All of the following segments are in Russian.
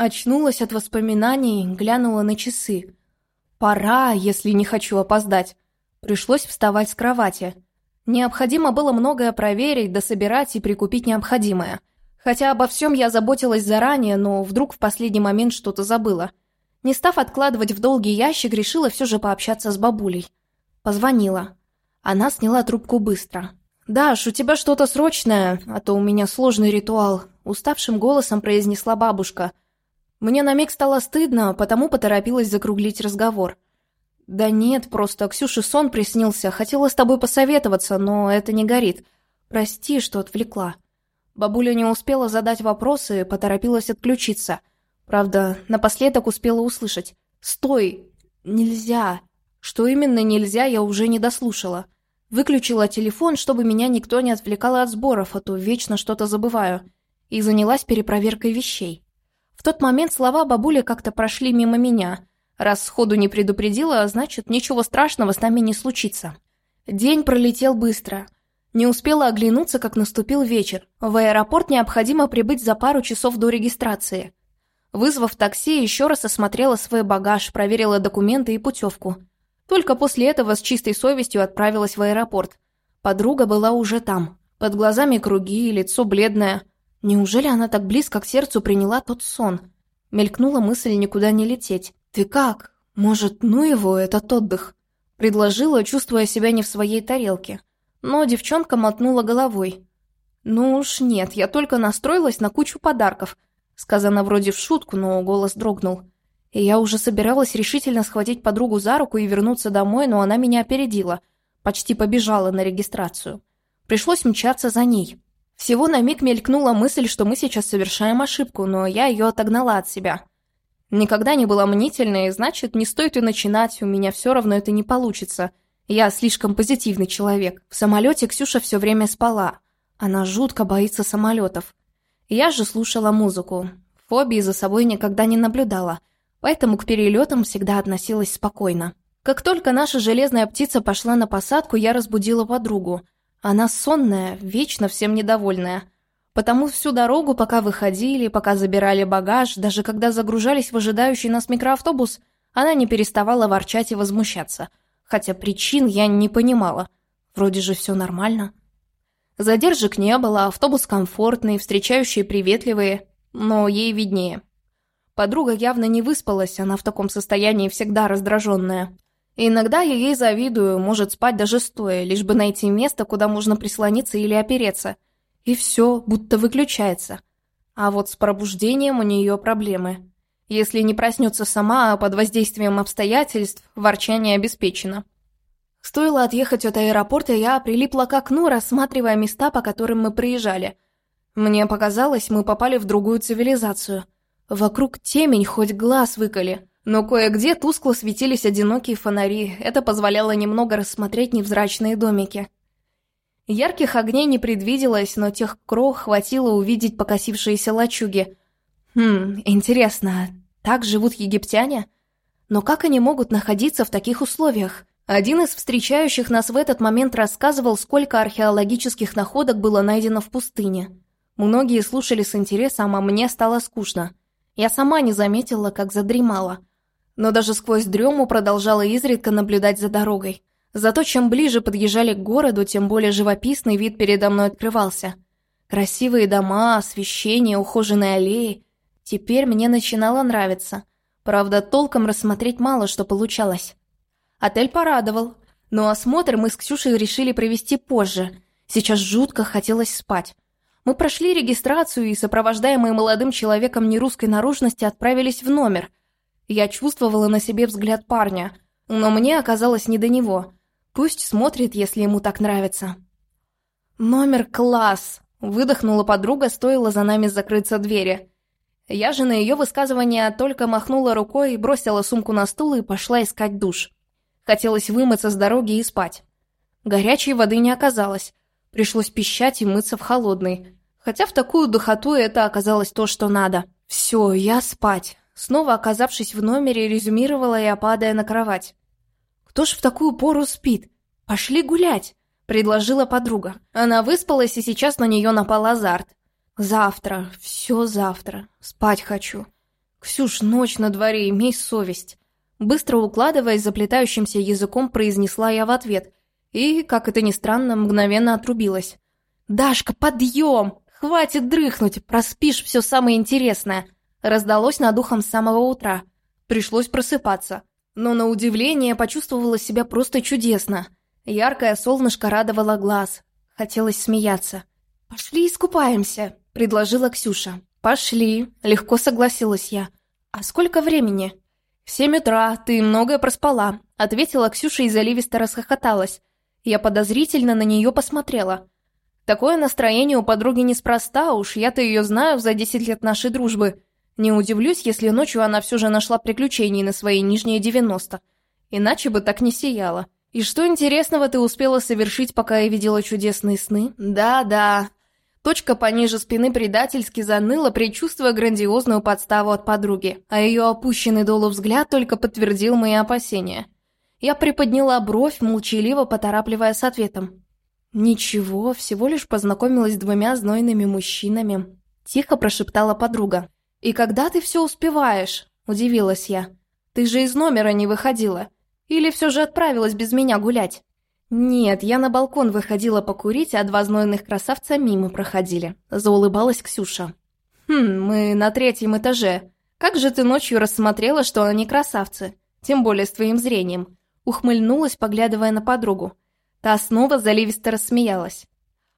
Очнулась от воспоминаний, глянула на часы. Пора, если не хочу опоздать. Пришлось вставать с кровати. Необходимо было многое проверить, дособирать и прикупить необходимое. Хотя обо всем я заботилась заранее, но вдруг в последний момент что-то забыла. Не став откладывать в долгий ящик, решила все же пообщаться с бабулей. Позвонила. Она сняла трубку быстро. «Даш, у тебя что-то срочное, а то у меня сложный ритуал», — уставшим голосом произнесла бабушка. Мне на миг стало стыдно, потому поторопилась закруглить разговор. «Да нет, просто Ксюше сон приснился, хотела с тобой посоветоваться, но это не горит. Прости, что отвлекла». Бабуля не успела задать вопросы, поторопилась отключиться. Правда, напоследок успела услышать. «Стой! Нельзя!» Что именно нельзя, я уже не дослушала. Выключила телефон, чтобы меня никто не отвлекал от сборов, а то вечно что-то забываю. И занялась перепроверкой вещей. В тот момент слова бабули как-то прошли мимо меня. Раз сходу не предупредила, значит, ничего страшного с нами не случится. День пролетел быстро. Не успела оглянуться, как наступил вечер. В аэропорт необходимо прибыть за пару часов до регистрации. Вызвав такси, еще раз осмотрела свой багаж, проверила документы и путевку. Только после этого с чистой совестью отправилась в аэропорт. Подруга была уже там. Под глазами круги, лицо бледное. Неужели она так близко к сердцу приняла тот сон? Мелькнула мысль никуда не лететь. «Ты как? Может, ну его, этот отдых?» Предложила, чувствуя себя не в своей тарелке. Но девчонка мотнула головой. «Ну уж нет, я только настроилась на кучу подарков», сказано вроде в шутку, но голос дрогнул. И я уже собиралась решительно схватить подругу за руку и вернуться домой, но она меня опередила. Почти побежала на регистрацию. Пришлось мчаться за ней. Всего на миг мелькнула мысль, что мы сейчас совершаем ошибку, но я ее отогнала от себя. Никогда не была мнительной, значит, не стоит и начинать, у меня все равно это не получится. Я слишком позитивный человек. В самолете Ксюша все время спала. Она жутко боится самолетов. Я же слушала музыку. Фобии за собой никогда не наблюдала поэтому к перелетам всегда относилась спокойно. Как только наша железная птица пошла на посадку, я разбудила подругу. Она сонная, вечно всем недовольная. Потому всю дорогу, пока выходили, пока забирали багаж, даже когда загружались в ожидающий нас микроавтобус, она не переставала ворчать и возмущаться. Хотя причин я не понимала. Вроде же все нормально. Задержек не было, автобус комфортный, встречающие приветливые, но ей виднее. Подруга явно не выспалась, она в таком состоянии всегда раздраженная. И иногда я ей завидую, может спать даже стоя, лишь бы найти место, куда можно прислониться или опереться. И все, будто выключается. А вот с пробуждением у нее проблемы. Если не проснется сама, а под воздействием обстоятельств, ворчание обеспечено. Стоило отъехать от аэропорта, я прилипла к окну, рассматривая места, по которым мы приезжали. Мне показалось, мы попали в другую цивилизацию – Вокруг темень, хоть глаз выколи. Но кое-где тускло светились одинокие фонари, это позволяло немного рассмотреть невзрачные домики. Ярких огней не предвиделось, но тех крох хватило увидеть покосившиеся лачуги. Хм, интересно, так живут египтяне? Но как они могут находиться в таких условиях? Один из встречающих нас в этот момент рассказывал, сколько археологических находок было найдено в пустыне. Многие слушали с интересом, а мне стало скучно. Я сама не заметила, как задремала. Но даже сквозь дрему продолжала изредка наблюдать за дорогой. Зато чем ближе подъезжали к городу, тем более живописный вид передо мной открывался. Красивые дома, освещение, ухоженные аллеи. Теперь мне начинало нравиться. Правда, толком рассмотреть мало что получалось. Отель порадовал. Но осмотр мы с Ксюшей решили провести позже. Сейчас жутко хотелось спать. Мы прошли регистрацию и, сопровождаемые молодым человеком нерусской наружности, отправились в номер. Я чувствовала на себе взгляд парня, но мне оказалось не до него. Пусть смотрит, если ему так нравится. «Номер класс!» – выдохнула подруга, стоило за нами закрыться двери. Я же на ее высказывание только махнула рукой, бросила сумку на стул и пошла искать душ. Хотелось вымыться с дороги и спать. Горячей воды не оказалось. Пришлось пищать и мыться в холодной. Хотя в такую духоту это оказалось то, что надо. Все, я спать. Снова оказавшись в номере, резюмировала я, падая на кровать. «Кто ж в такую пору спит? Пошли гулять!» — предложила подруга. Она выспалась, и сейчас на нее напал азарт. «Завтра, все завтра. Спать хочу. «Ксюш, ночь на дворе, имей совесть!» Быстро укладываясь заплетающимся языком, произнесла я в ответ. И, как это ни странно, мгновенно отрубилась. «Дашка, подъем! Хватит дрыхнуть, проспишь все самое интересное!» Раздалось над ухом с самого утра. Пришлось просыпаться. Но на удивление почувствовала себя просто чудесно. Яркое солнышко радовало глаз. Хотелось смеяться. «Пошли искупаемся», — предложила Ксюша. «Пошли», — легко согласилась я. «А сколько времени?» «В семь утра, ты многое проспала», — ответила Ксюша и заливисто расхохоталась. Я подозрительно на нее посмотрела. Такое настроение у подруги неспроста, уж я-то ее знаю за десять лет нашей дружбы. Не удивлюсь, если ночью она все же нашла приключений на свои нижние девяносто. Иначе бы так не сияла. И что интересного ты успела совершить, пока я видела чудесные сны? Да-да. Точка пониже спины предательски заныла, предчувствуя грандиозную подставу от подруги, а ее опущенный долу взгляд только подтвердил мои опасения. Я приподняла бровь, молчаливо поторапливая с ответом. «Ничего, всего лишь познакомилась с двумя знойными мужчинами», — тихо прошептала подруга. «И когда ты все успеваешь?» – удивилась я. «Ты же из номера не выходила. Или все же отправилась без меня гулять?» «Нет, я на балкон выходила покурить, а два знойных красавца мимо проходили», – заулыбалась Ксюша. «Хм, мы на третьем этаже. Как же ты ночью рассмотрела, что они красавцы? Тем более с твоим зрением». Ухмыльнулась, поглядывая на подругу. Та снова заливисто рассмеялась.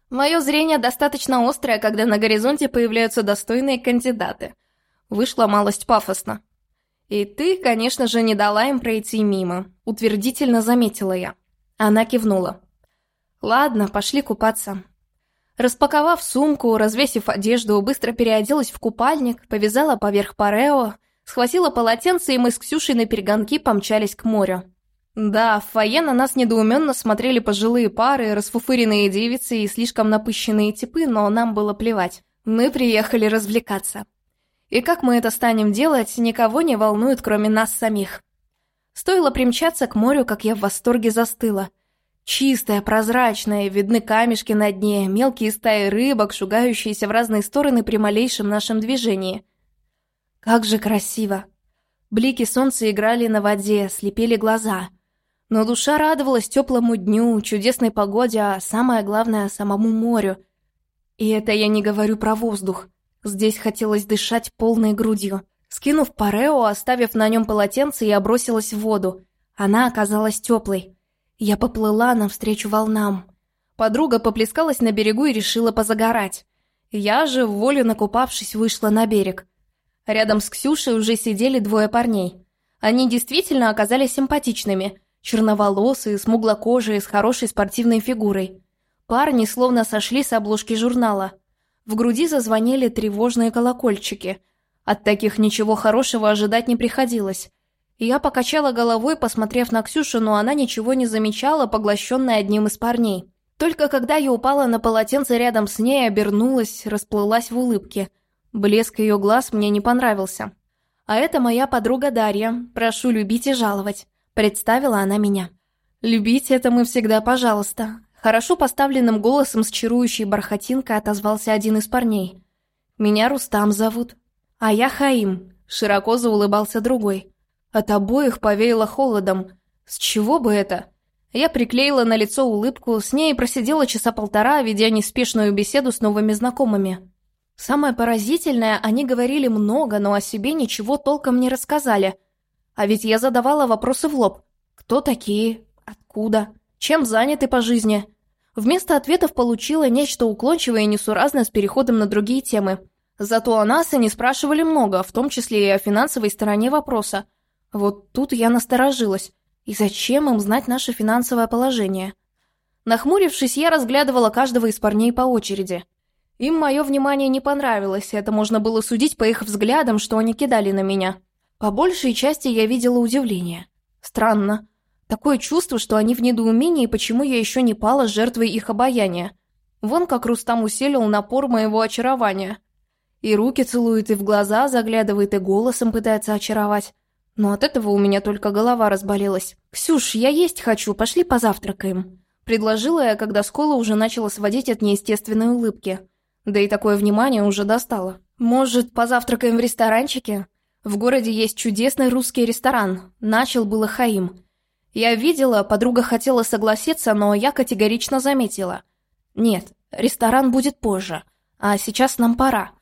«Мое зрение достаточно острое, когда на горизонте появляются достойные кандидаты. Вышла малость пафосно. «И ты, конечно же, не дала им пройти мимо», — утвердительно заметила я. Она кивнула. «Ладно, пошли купаться». Распаковав сумку, развесив одежду, быстро переоделась в купальник, повязала поверх парео, схватила полотенце, и мы с Ксюшей на перегонки помчались к морю. Да, в фойе на нас недоуменно смотрели пожилые пары, расфуфыренные девицы и слишком напыщенные типы, но нам было плевать. Мы приехали развлекаться. И как мы это станем делать, никого не волнует, кроме нас самих. Стоило примчаться к морю, как я в восторге застыла. Чистое, прозрачное, видны камешки на дне, мелкие стаи рыбок, шугающиеся в разные стороны при малейшем нашем движении. Как же красиво! Блики солнца играли на воде, слепили глаза. Но душа радовалась теплому дню, чудесной погоде, а самое главное — самому морю. И это я не говорю про воздух. Здесь хотелось дышать полной грудью. Скинув парео, оставив на нем полотенце, я бросилась в воду. Она оказалась теплой. Я поплыла навстречу волнам. Подруга поплескалась на берегу и решила позагорать. Я же, волю накупавшись, вышла на берег. Рядом с Ксюшей уже сидели двое парней. Они действительно оказались симпатичными. Черноволосые, смуглокожие, с хорошей спортивной фигурой. Парни словно сошли с обложки журнала. В груди зазвонили тревожные колокольчики. От таких ничего хорошего ожидать не приходилось. Я покачала головой, посмотрев на Ксюшу, но она ничего не замечала, поглощенная одним из парней. Только когда я упала на полотенце рядом с ней, обернулась, расплылась в улыбке. Блеск ее глаз мне не понравился. «А это моя подруга Дарья. Прошу любить и жаловать», — представила она меня. «Любить это мы всегда, пожалуйста. Хорошо поставленным голосом с чарующей бархатинкой отозвался один из парней. «Меня Рустам зовут». «А я Хаим», — широко заулыбался другой. От обоих повеяло холодом. С чего бы это? Я приклеила на лицо улыбку, с ней просидела часа полтора, ведя неспешную беседу с новыми знакомыми. Самое поразительное, они говорили много, но о себе ничего толком не рассказали. А ведь я задавала вопросы в лоб. Кто такие? Откуда? Чем заняты по жизни? Вместо ответов получила нечто уклончивое и несуразное с переходом на другие темы. Зато о нас они спрашивали много, в том числе и о финансовой стороне вопроса. Вот тут я насторожилась. И зачем им знать наше финансовое положение? Нахмурившись, я разглядывала каждого из парней по очереди. Им мое внимание не понравилось, это можно было судить по их взглядам, что они кидали на меня. По большей части я видела удивление. Странно. Такое чувство, что они в недоумении, почему я еще не пала жертвой их обаяния. Вон как Рустам усилил напор моего очарования. И руки целует, и в глаза заглядывает, и голосом пытается очаровать. Но от этого у меня только голова разболелась. «Ксюш, я есть хочу, пошли позавтракаем», — предложила я, когда Скола уже начала сводить от неестественной улыбки. Да и такое внимание уже достало. «Может, позавтракаем в ресторанчике?» В городе есть чудесный русский ресторан. Начал было Хаим. Я видела, подруга хотела согласиться, но я категорично заметила. Нет, ресторан будет позже. А сейчас нам пора.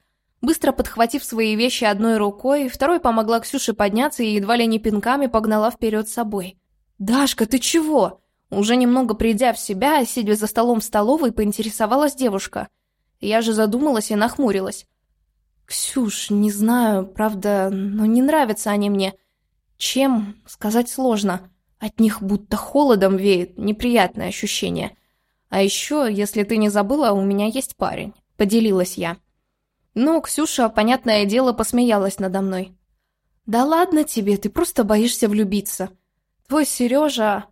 Быстро подхватив свои вещи одной рукой, второй помогла Ксюше подняться и едва ли не пинками погнала вперед собой. «Дашка, ты чего?» Уже немного придя в себя, сидя за столом в столовой, поинтересовалась девушка. Я же задумалась и нахмурилась. «Ксюш, не знаю, правда, но не нравятся они мне. Чем, сказать сложно. От них будто холодом веет, неприятное ощущение. А еще, если ты не забыла, у меня есть парень», — поделилась я. Ну, Ксюша, понятное дело, посмеялась надо мной. «Да ладно тебе, ты просто боишься влюбиться. Твой Сережа,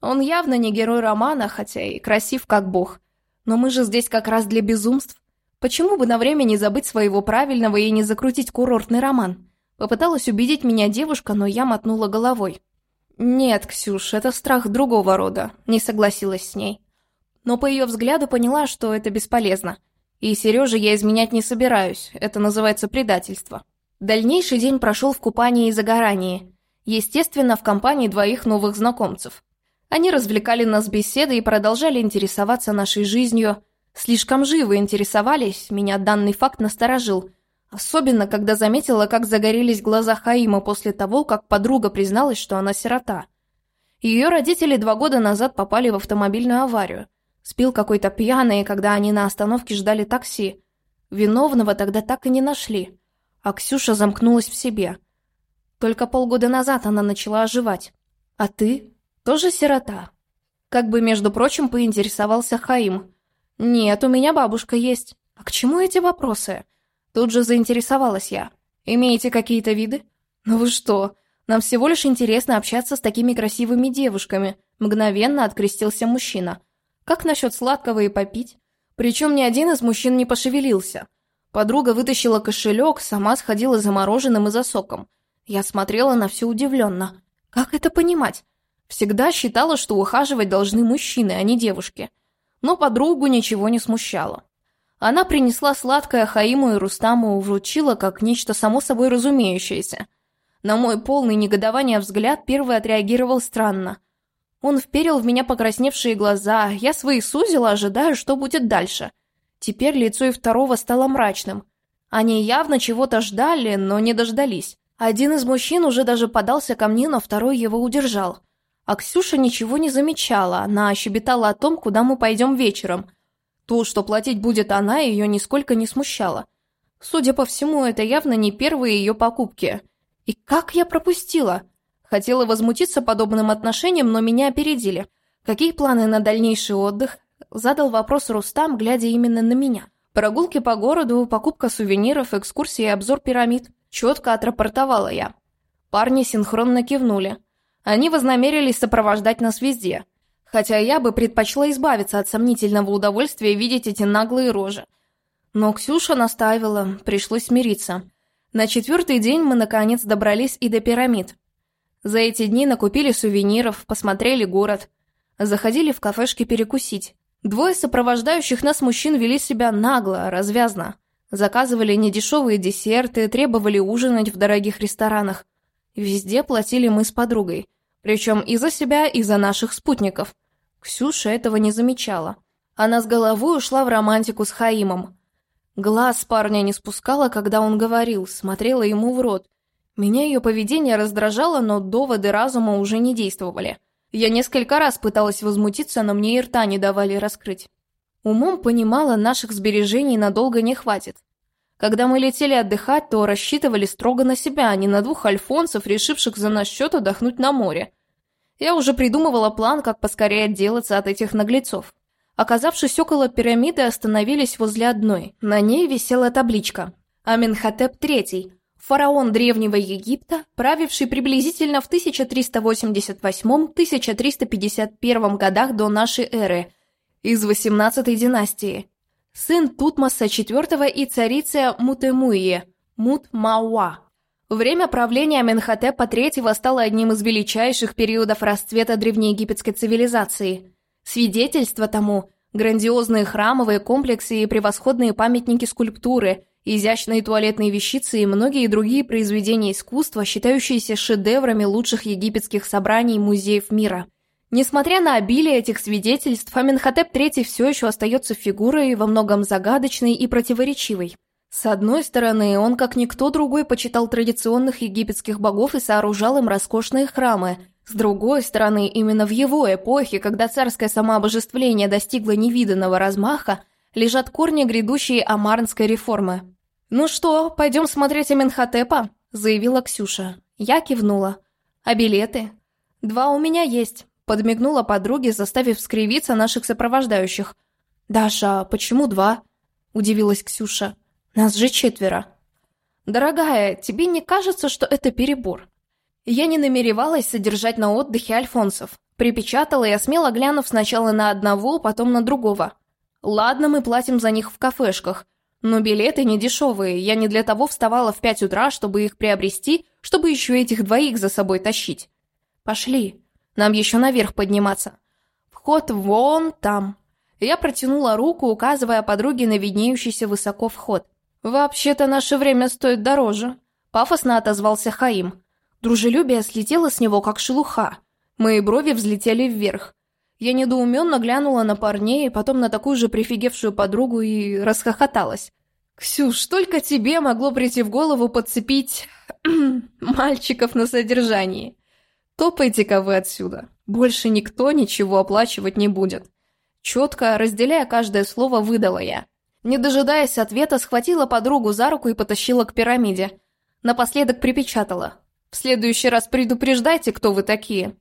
он явно не герой романа, хотя и красив как бог. Но мы же здесь как раз для безумств. Почему бы на время не забыть своего правильного и не закрутить курортный роман? Попыталась убедить меня девушка, но я мотнула головой. «Нет, Ксюш, это страх другого рода», — не согласилась с ней. Но по ее взгляду поняла, что это бесполезно. И Сереже я изменять не собираюсь, это называется предательство. Дальнейший день прошел в купании и загорании. Естественно, в компании двоих новых знакомцев. Они развлекали нас беседой и продолжали интересоваться нашей жизнью. Слишком живо интересовались, меня данный факт насторожил. Особенно, когда заметила, как загорелись глаза Хаима после того, как подруга призналась, что она сирота. Ее родители два года назад попали в автомобильную аварию. Спил какой-то пьяный, когда они на остановке ждали такси. Виновного тогда так и не нашли. А Ксюша замкнулась в себе. Только полгода назад она начала оживать. А ты? Тоже сирота? Как бы, между прочим, поинтересовался Хаим. Нет, у меня бабушка есть. А к чему эти вопросы? Тут же заинтересовалась я. Имеете какие-то виды? Ну вы что? Нам всего лишь интересно общаться с такими красивыми девушками. Мгновенно открестился мужчина. Как насчет сладкого и попить? Причем ни один из мужчин не пошевелился. Подруга вытащила кошелек, сама сходила за мороженым и за соком. Я смотрела на все удивленно. Как это понимать? Всегда считала, что ухаживать должны мужчины, а не девушки. Но подругу ничего не смущало. Она принесла сладкое Хаиму и Рустаму и вручила как нечто само собой разумеющееся. На мой полный негодование взгляд первый отреагировал странно – он вперил в меня покрасневшие глаза, я свои сузила, ожидая, что будет дальше. Теперь лицо и второго стало мрачным. Они явно чего-то ждали, но не дождались. Один из мужчин уже даже подался ко мне, но второй его удержал. А Ксюша ничего не замечала, она щебетала о том, куда мы пойдем вечером. То, что платить будет она, ее нисколько не смущало. Судя по всему, это явно не первые ее покупки. И как я пропустила? Хотела возмутиться подобным отношением, но меня опередили. Какие планы на дальнейший отдых? Задал вопрос Рустам, глядя именно на меня. Прогулки по городу, покупка сувениров, экскурсии и обзор пирамид. Четко отрапортовала я. Парни синхронно кивнули. Они вознамерились сопровождать нас везде. Хотя я бы предпочла избавиться от сомнительного удовольствия видеть эти наглые рожи. Но Ксюша настаивала, пришлось смириться. На четвертый день мы наконец добрались и до пирамид. За эти дни накупили сувениров, посмотрели город. Заходили в кафешки перекусить. Двое сопровождающих нас мужчин вели себя нагло, развязно. Заказывали недешевые десерты, требовали ужинать в дорогих ресторанах. Везде платили мы с подругой. Причем и за себя, и за наших спутников. Ксюша этого не замечала. Она с головой ушла в романтику с Хаимом. Глаз парня не спускала, когда он говорил, смотрела ему в рот – меня ее поведение раздражало, но доводы разума уже не действовали. Я несколько раз пыталась возмутиться, но мне и рта не давали раскрыть. Умом понимала, наших сбережений надолго не хватит. Когда мы летели отдыхать, то рассчитывали строго на себя, а не на двух альфонсов, решивших за наш счет отдохнуть на море. Я уже придумывала план, как поскорее отделаться от этих наглецов. Оказавшись около пирамиды, остановились возле одной. На ней висела табличка «Аменхотеп III», фараон Древнего Египта, правивший приблизительно в 1388-1351 годах до нашей эры, из 18-й династии. Сын Тутмоса IV и царица Мутемуи, Мут-Мауа. Время правления Менхотепа III стало одним из величайших периодов расцвета древнеегипетской цивилизации. Свидетельство тому – грандиозные храмовые комплексы и превосходные памятники скульптуры – изящные туалетные вещицы и многие другие произведения искусства, считающиеся шедеврами лучших египетских собраний и музеев мира. Несмотря на обилие этих свидетельств, Аменхотеп III все еще остается фигурой во многом загадочной и противоречивой. С одной стороны, он, как никто другой, почитал традиционных египетских богов и сооружал им роскошные храмы. С другой стороны, именно в его эпохе, когда царское самообожествление достигло невиданного размаха, лежат корни грядущей амарнской реформы. «Ну что, пойдем смотреть Аменхотепа?» – заявила Ксюша. Я кивнула. «А билеты?» «Два у меня есть», – подмигнула подруге, заставив скривиться наших сопровождающих. «Даша, почему два?» – удивилась Ксюша. Нас же четверо. Дорогая, тебе не кажется, что это перебор? Я не намеревалась содержать на отдыхе альфонсов. Припечатала я, смело глянув сначала на одного, потом на другого. Ладно, мы платим за них в кафешках, но билеты не дешевые. Я не для того вставала в пять утра, чтобы их приобрести, чтобы еще этих двоих за собой тащить. Пошли. Нам еще наверх подниматься. Вход вон там. Я протянула руку, указывая подруге на виднеющийся высоко вход. «Вообще-то наше время стоит дороже», — пафосно отозвался Хаим. Дружелюбие слетело с него, как шелуха. Мои брови взлетели вверх. Я недоуменно глянула на парней, потом на такую же прифигевшую подругу и расхохоталась. «Ксюш, только тебе могло прийти в голову подцепить... мальчиков на содержании. Топайте-ка вы отсюда. Больше никто ничего оплачивать не будет». Четко, разделяя каждое слово, выдала я. Не дожидаясь ответа, схватила подругу за руку и потащила к пирамиде. Напоследок припечатала. «В следующий раз предупреждайте, кто вы такие».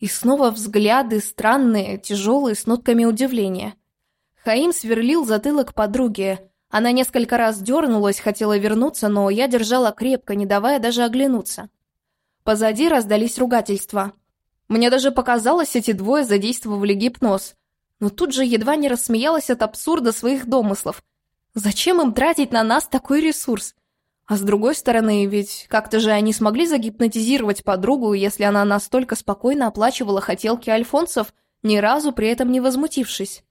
И снова взгляды странные, тяжелые, с нотками удивления. Хаим сверлил затылок подруге. Она несколько раз дернулась, хотела вернуться, но я держала крепко, не давая даже оглянуться. Позади раздались ругательства. Мне даже показалось, эти двое задействовали гипноз но тут же едва не рассмеялась от абсурда своих домыслов. Зачем им тратить на нас такой ресурс? А с другой стороны, ведь как-то же они смогли загипнотизировать подругу, если она настолько спокойно оплачивала хотелки альфонсов, ни разу при этом не возмутившись.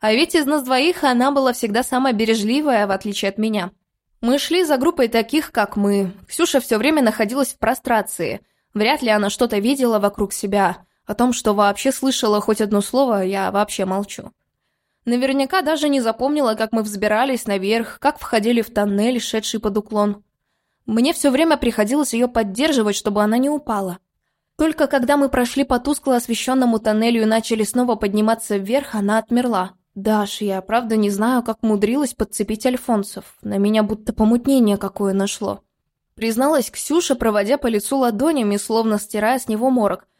А ведь из нас двоих она была всегда самая бережливая, в отличие от меня. Мы шли за группой таких, как мы. Ксюша все время находилась в прострации. Вряд ли она что-то видела вокруг себя. О том, что вообще слышала хоть одно слово, я вообще молчу. Наверняка даже не запомнила, как мы взбирались наверх, как входили в тоннель, шедший под уклон. Мне все время приходилось ее поддерживать, чтобы она не упала. Только когда мы прошли по тускло освещенному тоннелю и начали снова подниматься вверх, она отмерла. «Даш, я правда не знаю, как мудрилась подцепить альфонсов. На меня будто помутнение какое нашло». Призналась Ксюша, проводя по лицу ладонями, словно стирая с него морок –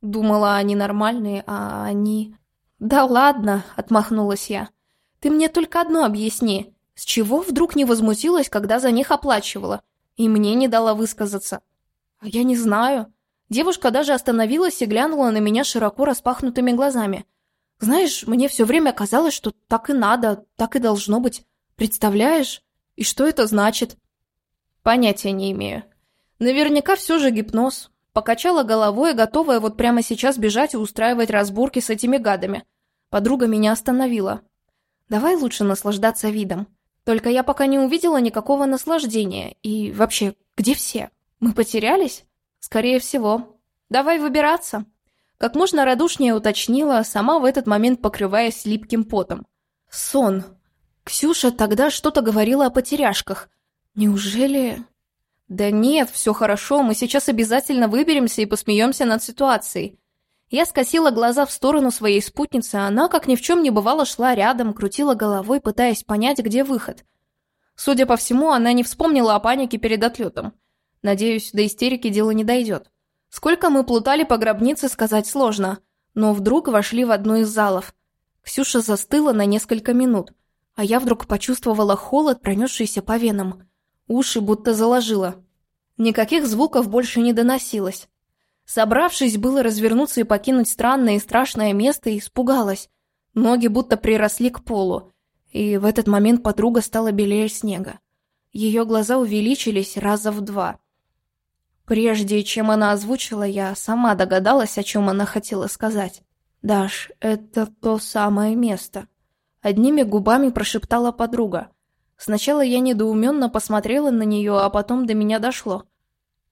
Думала, они нормальные, а они... «Да ладно», — отмахнулась я. «Ты мне только одно объясни. С чего вдруг не возмутилась, когда за них оплачивала? И мне не дала высказаться?» «А я не знаю». Девушка даже остановилась и глянула на меня широко распахнутыми глазами. «Знаешь, мне все время казалось, что так и надо, так и должно быть. Представляешь? И что это значит?» «Понятия не имею. Наверняка все же гипноз. Покачала головой, готовая вот прямо сейчас бежать и устраивать разборки с этими гадами. Подруга меня остановила. «Давай лучше наслаждаться видом. Только я пока не увидела никакого наслаждения. И вообще, где все? Мы потерялись? Скорее всего. Давай выбираться». Как можно радушнее уточнила, сама в этот момент покрываясь липким потом. «Сон. Ксюша тогда что-то говорила о потеряшках. Неужели...» «Да нет, все хорошо, мы сейчас обязательно выберемся и посмеемся над ситуацией». Я скосила глаза в сторону своей спутницы, а она, как ни в чем не бывало, шла рядом, крутила головой, пытаясь понять, где выход. Судя по всему, она не вспомнила о панике перед отлетом. Надеюсь, до истерики дело не дойдет. Сколько мы плутали по гробнице, сказать сложно, но вдруг вошли в одну из залов. Ксюша застыла на несколько минут, а я вдруг почувствовала холод, пронесшийся по венам. Уши будто заложило. Никаких звуков больше не доносилось. Собравшись было развернуться и покинуть странное и страшное место, испугалась. Ноги будто приросли к полу. И в этот момент подруга стала белее снега. Ее глаза увеличились раза в два. Прежде чем она озвучила, я сама догадалась, о чем она хотела сказать. «Даш, это то самое место», — одними губами прошептала подруга. Сначала я недоуменно посмотрела на нее, а потом до меня дошло.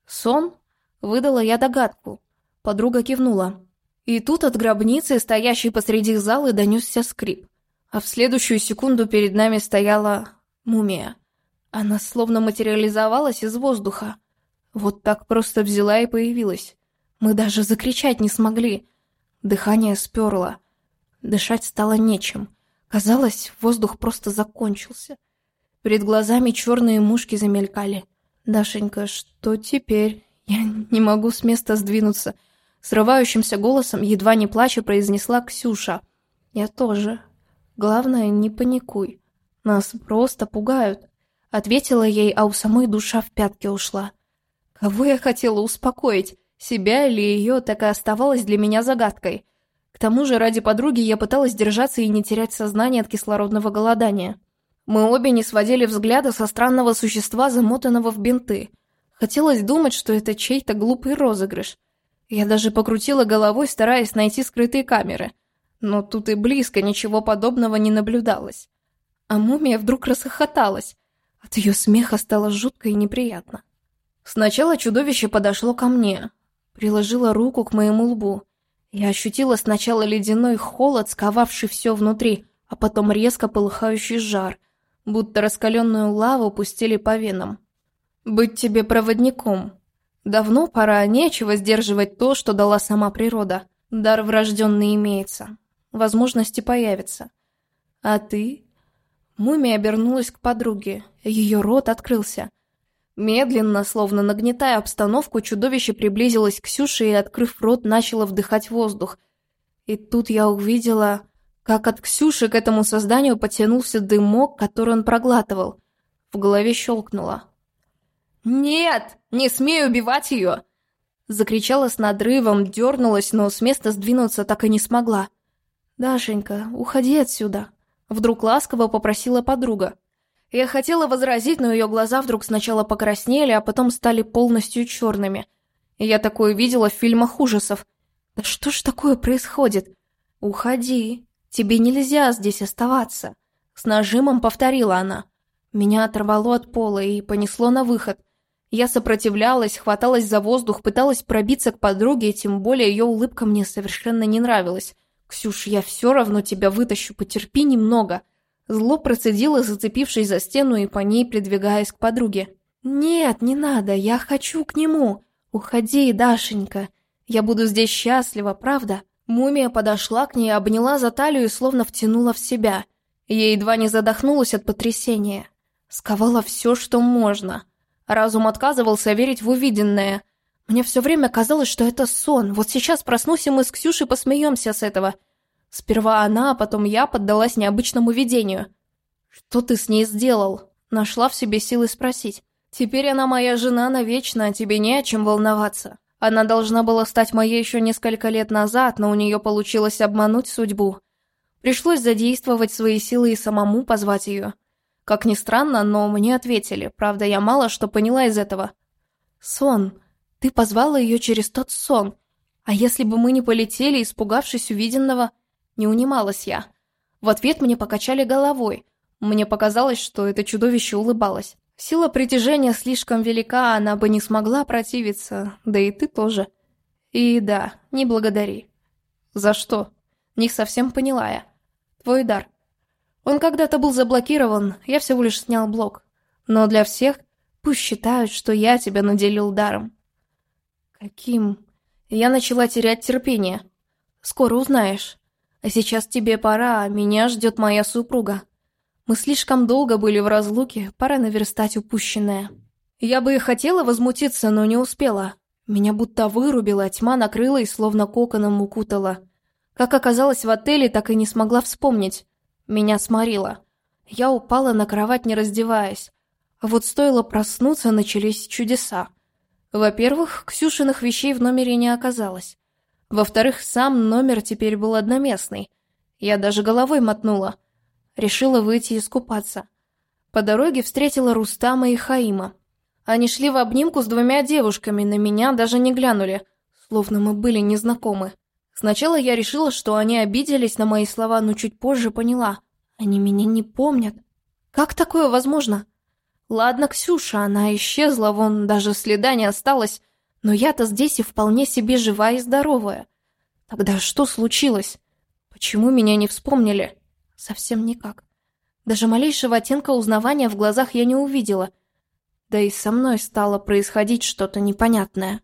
«Сон?» — выдала я догадку. Подруга кивнула. И тут от гробницы, стоящей посреди зала, донесся скрип. А в следующую секунду перед нами стояла мумия. Она словно материализовалась из воздуха. Вот так просто взяла и появилась. Мы даже закричать не смогли. Дыхание сперло. Дышать стало нечем. Казалось, воздух просто закончился. Перед глазами черные мушки замелькали. «Дашенька, что теперь? Я не могу с места сдвинуться. Срывающимся голосом, едва не плача, произнесла Ксюша. «Я тоже. Главное, не паникуй. Нас просто пугают». Ответила ей, а у самой душа в пятки ушла. Кого я хотела успокоить? Себя или ее, так и оставалось для меня загадкой. К тому же ради подруги я пыталась держаться и не терять сознание от кислородного голодания. Мы обе не сводили взгляда со странного существа, замотанного в бинты. Хотелось думать, что это чей-то глупый розыгрыш. Я даже покрутила головой, стараясь найти скрытые камеры. Но тут и близко ничего подобного не наблюдалось. А мумия вдруг расхохоталась. От ее смеха стало жутко и неприятно. Сначала чудовище подошло ко мне, приложило руку к моему лбу. Я ощутила сначала ледяной холод, сковавший все внутри, а потом резко полыхающий жар, будто раскаленную лаву пустили по венам. «Быть тебе проводником», Давно пора, нечего сдерживать то, что дала сама природа. Дар врожденный имеется. Возможности появятся. А ты? Мумия обернулась к подруге. Ее рот открылся. Медленно, словно нагнетая обстановку, чудовище приблизилось к Ксюше и, открыв рот, начало вдыхать воздух. И тут я увидела, как от Ксюши к этому созданию потянулся дымок, который он проглатывал. В голове щелкнуло. «Нет! Не смей убивать ее!» Закричала с надрывом, дернулась, но с места сдвинуться так и не смогла. «Дашенька, уходи отсюда!» Вдруг ласково попросила подруга. Я хотела возразить, но ее глаза вдруг сначала покраснели, а потом стали полностью черными. Я такое видела в фильмах ужасов. Да что ж такое происходит? Уходи. Тебе нельзя здесь оставаться. С нажимом повторила она. Меня оторвало от пола и понесло на выход. Я сопротивлялась, хваталась за воздух, пыталась пробиться к подруге, тем более ее улыбка мне совершенно не нравилась. «Ксюш, я все равно тебя вытащу, потерпи немного». Зло процедила, зацепившись за стену и по ней придвигаясь к подруге. «Нет, не надо, я хочу к нему. Уходи, Дашенька. Я буду здесь счастлива, правда?» Мумия подошла к ней, обняла за талию и словно втянула в себя. Я едва не задохнулась от потрясения. Сковала все, что можно. Разум отказывался верить в увиденное. Мне все время казалось, что это сон. Вот сейчас проснусь, и мы с Ксюшей посмеемся с этого. Сперва она, а потом я поддалась необычному видению. «Что ты с ней сделал?» Нашла в себе силы спросить. «Теперь она моя жена навечно, а тебе не о чем волноваться. Она должна была стать моей еще несколько лет назад, но у нее получилось обмануть судьбу. Пришлось задействовать свои силы и самому позвать ее. Как ни странно, но мне ответили. Правда, я мало что поняла из этого. «Сон. Ты позвала ее через тот сон. А если бы мы не полетели, испугавшись увиденного?» Не унималась я. В ответ мне покачали головой. Мне показалось, что это чудовище улыбалось. Сила притяжения слишком велика, она бы не смогла противиться, да и ты тоже. И да, не благодари. За что? Не совсем поняла я. Твой дар. Он когда-то был заблокирован, я всего лишь снял блок. Но для всех пусть считают, что я тебя наделил даром. Каким? Я начала терять терпение. Скоро узнаешь. А сейчас тебе пора, а меня ждет моя супруга. Мы слишком долго были в разлуке, пора наверстать упущенное. Я бы и хотела возмутиться, но не успела. Меня будто вырубила, тьма накрыла и словно коконом укутала. Как оказалось в отеле, так и не смогла вспомнить. Меня сморило. Я упала на кровать, не раздеваясь. А вот стоило проснуться, начались чудеса. Во-первых, Ксюшиных вещей в номере не оказалось. Во-вторых, сам номер теперь был одноместный. Я даже головой мотнула. Решила выйти искупаться. По дороге встретила Рустама и Хаима. Они шли в обнимку с двумя девушками, на меня даже не глянули, словно мы были незнакомы. Сначала я решила, что они обиделись на мои слова, но чуть позже поняла. Они меня не помнят. Как такое возможно? Ладно, Ксюша, она исчезла, вон даже следа не осталось, но я-то здесь и вполне себе живая и здоровая. Тогда что случилось? Почему меня не вспомнили? Совсем никак. Даже малейшего оттенка узнавания в глазах я не увидела. Да и со мной стало происходить что-то непонятное.